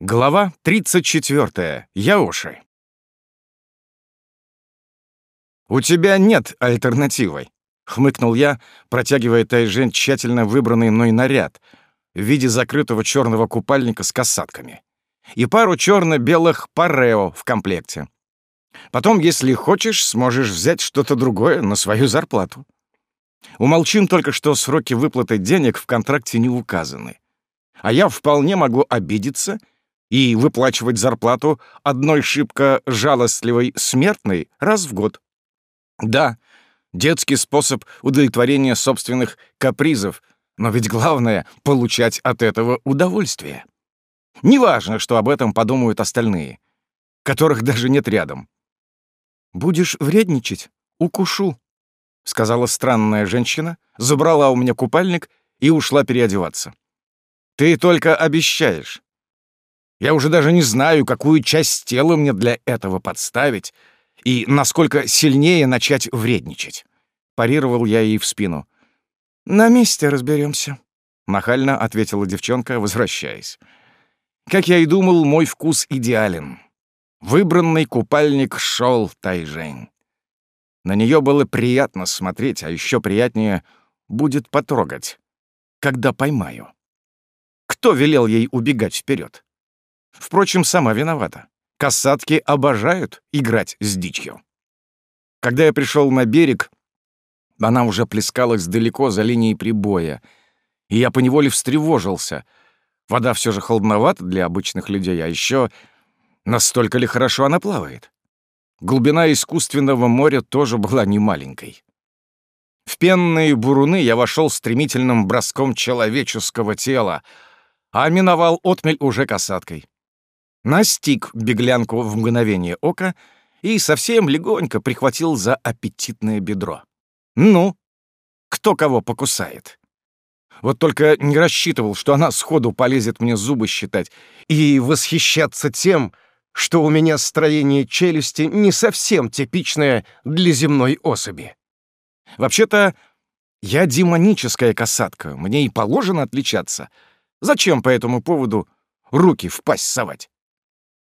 Глава 34. Яоши. «У тебя нет альтернативы», — хмыкнул я, протягивая Тайжен тщательно выбранный мной наряд в виде закрытого черного купальника с касатками и пару черно-белых парео в комплекте. Потом, если хочешь, сможешь взять что-то другое на свою зарплату. Умолчим только, что сроки выплаты денег в контракте не указаны. А я вполне могу обидеться — и выплачивать зарплату одной шибко жалостливой смертной раз в год. Да, детский способ удовлетворения собственных капризов, но ведь главное — получать от этого удовольствие. Неважно, что об этом подумают остальные, которых даже нет рядом. «Будешь вредничать? Укушу», — сказала странная женщина, забрала у меня купальник и ушла переодеваться. «Ты только обещаешь. Я уже даже не знаю, какую часть тела мне для этого подставить и насколько сильнее начать вредничать. Парировал я ей в спину. «На месте разберемся, нахально ответила девчонка, возвращаясь. Как я и думал, мой вкус идеален. Выбранный купальник шел Тайжень. На нее было приятно смотреть, а еще приятнее будет потрогать, когда поймаю. Кто велел ей убегать вперед? Впрочем, сама виновата. Касатки обожают играть с дичью. Когда я пришел на берег, она уже плескалась далеко за линией прибоя, и я поневоле встревожился. Вода все же холодновата для обычных людей, а еще настолько ли хорошо она плавает? Глубина искусственного моря тоже была немаленькой. В пенные буруны я вошел стремительным броском человеческого тела, а миновал отмель уже касаткой настиг беглянку в мгновение ока и совсем легонько прихватил за аппетитное бедро. Ну, кто кого покусает? Вот только не рассчитывал, что она сходу полезет мне зубы считать и восхищаться тем, что у меня строение челюсти не совсем типичное для земной особи. Вообще-то, я демоническая касатка, мне и положено отличаться. Зачем по этому поводу руки в пасть совать?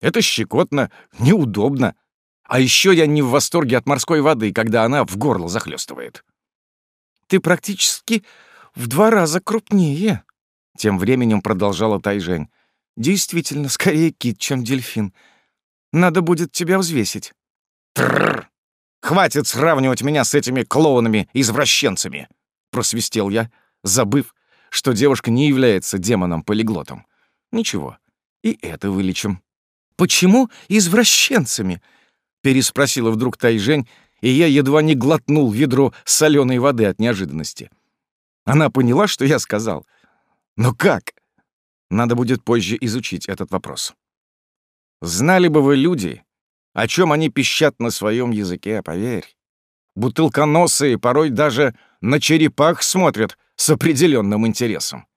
Это щекотно, неудобно. А еще я не в восторге от морской воды, когда она в горло захлестывает. «Ты практически в два раза крупнее», — тем временем продолжала Тайжень. «Действительно, скорее кит, чем дельфин. Надо будет тебя взвесить». «Трррр! Хватит сравнивать меня с этими клоунами-извращенцами!» — просвистел я, забыв, что девушка не является демоном-полиглотом. «Ничего, и это вылечим». «Почему извращенцами?» — переспросила вдруг Тайжень, и я едва не глотнул ведро соленой воды от неожиданности. Она поняла, что я сказал. Но как? Надо будет позже изучить этот вопрос. Знали бы вы, люди, о чем они пищат на своем языке, поверь. Бутылконосые порой даже на черепах смотрят с определенным интересом.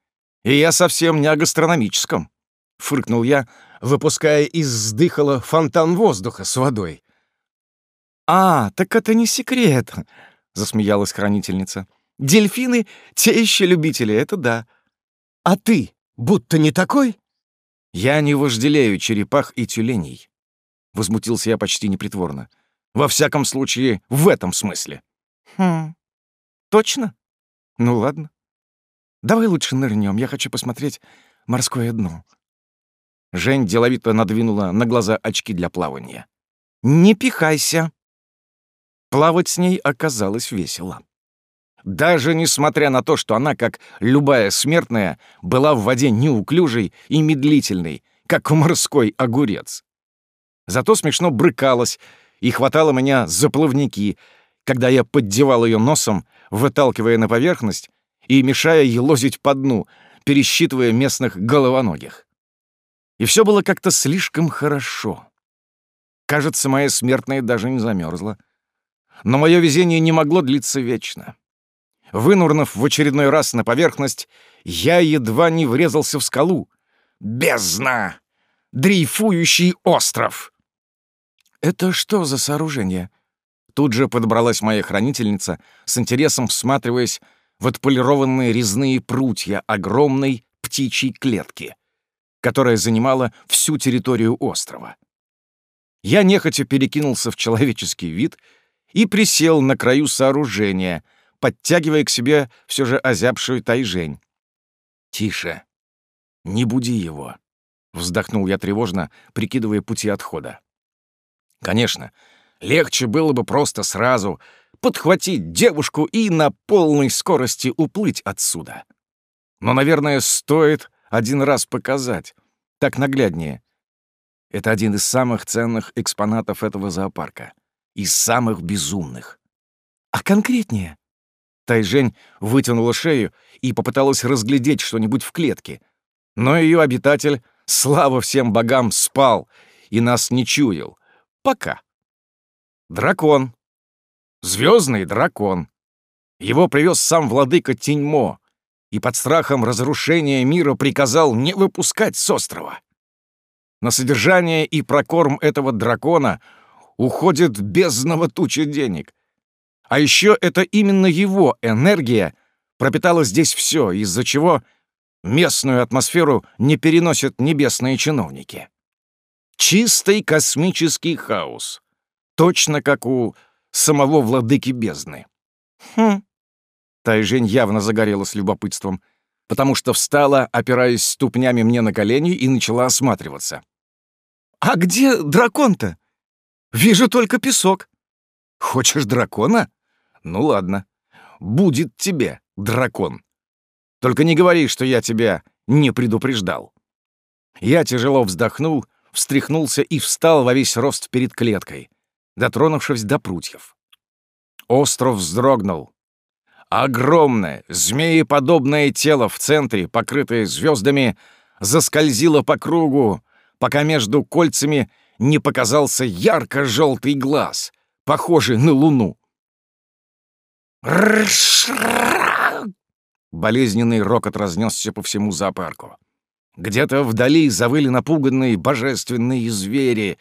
И я совсем не о гастрономическом. — фыркнул я, выпуская из вздыхала фонтан воздуха с водой. «А, так это не секрет», — засмеялась хранительница. «Дельфины — те еще любители, это да. А ты будто не такой?» «Я не вожделею черепах и тюленей», — возмутился я почти непритворно. «Во всяком случае, в этом смысле». «Хм, точно? Ну ладно. Давай лучше нырнем, я хочу посмотреть морское дно». Жень деловито надвинула на глаза очки для плавания. «Не пихайся!» Плавать с ней оказалось весело. Даже несмотря на то, что она, как любая смертная, была в воде неуклюжей и медлительной, как морской огурец. Зато смешно брыкалась и хватала меня за плавники, когда я поддевал ее носом, выталкивая на поверхность и мешая елозить по дну, пересчитывая местных головоногих. И все было как-то слишком хорошо. Кажется, моя смертная даже не замерзла. Но мое везение не могло длиться вечно. Вынурнув в очередной раз на поверхность, я едва не врезался в скалу. Бездна! Дрейфующий остров! Это что за сооружение? Тут же подобралась моя хранительница, с интересом всматриваясь в отполированные резные прутья огромной птичьей клетки — которая занимала всю территорию острова. Я нехотя перекинулся в человеческий вид и присел на краю сооружения, подтягивая к себе все же озябшую тайжень. «Тише, не буди его», — вздохнул я тревожно, прикидывая пути отхода. Конечно, легче было бы просто сразу подхватить девушку и на полной скорости уплыть отсюда. Но, наверное, стоит один раз показать. Так нагляднее. Это один из самых ценных экспонатов этого зоопарка. Из самых безумных. А конкретнее? Тайжень вытянула шею и попыталась разглядеть что-нибудь в клетке. Но ее обитатель, слава всем богам, спал и нас не чуял. Пока. Дракон. Звездный дракон. Его привез сам владыка Тиньмо и под страхом разрушения мира приказал не выпускать с острова. На содержание и прокорм этого дракона уходит бездного туча денег. А еще это именно его энергия пропитала здесь все, из-за чего местную атмосферу не переносят небесные чиновники. Чистый космический хаос. Точно как у самого владыки бездны. Хм. Тайжень явно загорелась любопытством, потому что встала, опираясь ступнями мне на колени, и начала осматриваться. «А где дракон-то? Вижу только песок». «Хочешь дракона? Ну ладно. Будет тебе дракон. Только не говори, что я тебя не предупреждал». Я тяжело вздохнул, встряхнулся и встал во весь рост перед клеткой, дотронувшись до прутьев. Остров вздрогнул. Огромное, змееподобное тело в центре, покрытое звездами, заскользило по кругу, пока между кольцами не показался ярко-желтый глаз, похожий на луну. Болезненный рокот разнесся по всему зоопарку. Где-то вдали завыли напуганные божественные звери,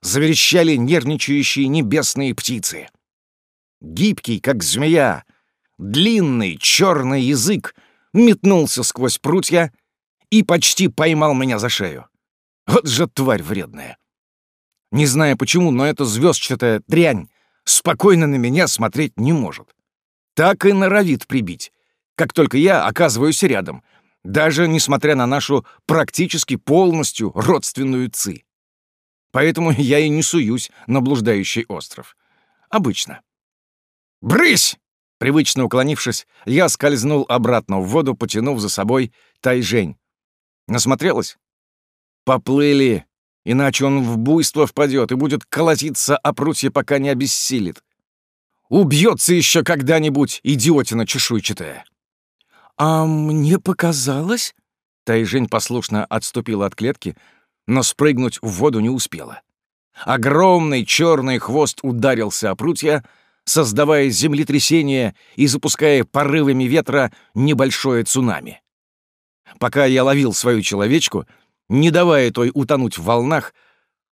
заверещали нервничающие небесные птицы. Гибкий, как змея, длинный черный язык метнулся сквозь прутья и почти поймал меня за шею. Вот же тварь вредная. Не знаю почему, но эта звездчатая дрянь спокойно на меня смотреть не может. Так и норовит прибить, как только я оказываюсь рядом, даже несмотря на нашу практически полностью родственную ци. Поэтому я и не суюсь на блуждающий остров. Обычно. «Брысь!» Привычно уклонившись, я скользнул обратно в воду, потянув за собой Тайжень. Насмотрелась? Поплыли, иначе он в буйство впадет и будет колотиться о прутье, пока не обессилит. Убьется еще когда-нибудь, идиотина чешуйчатая. «А мне показалось...» Тайжень послушно отступила от клетки, но спрыгнуть в воду не успела. Огромный черный хвост ударился о прутья, создавая землетрясение и запуская порывами ветра небольшое цунами. Пока я ловил свою человечку, не давая той утонуть в волнах,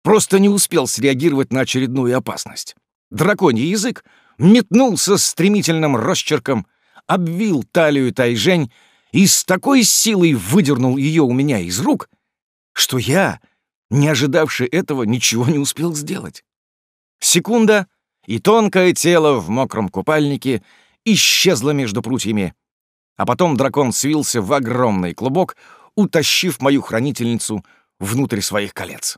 просто не успел среагировать на очередную опасность. Драконий язык метнулся стремительным росчерком, обвил талию Тайжень и с такой силой выдернул ее у меня из рук, что я, не ожидавший этого, ничего не успел сделать. Секунда, и тонкое тело в мокром купальнике исчезло между прутьями. А потом дракон свился в огромный клубок, утащив мою хранительницу внутрь своих колец.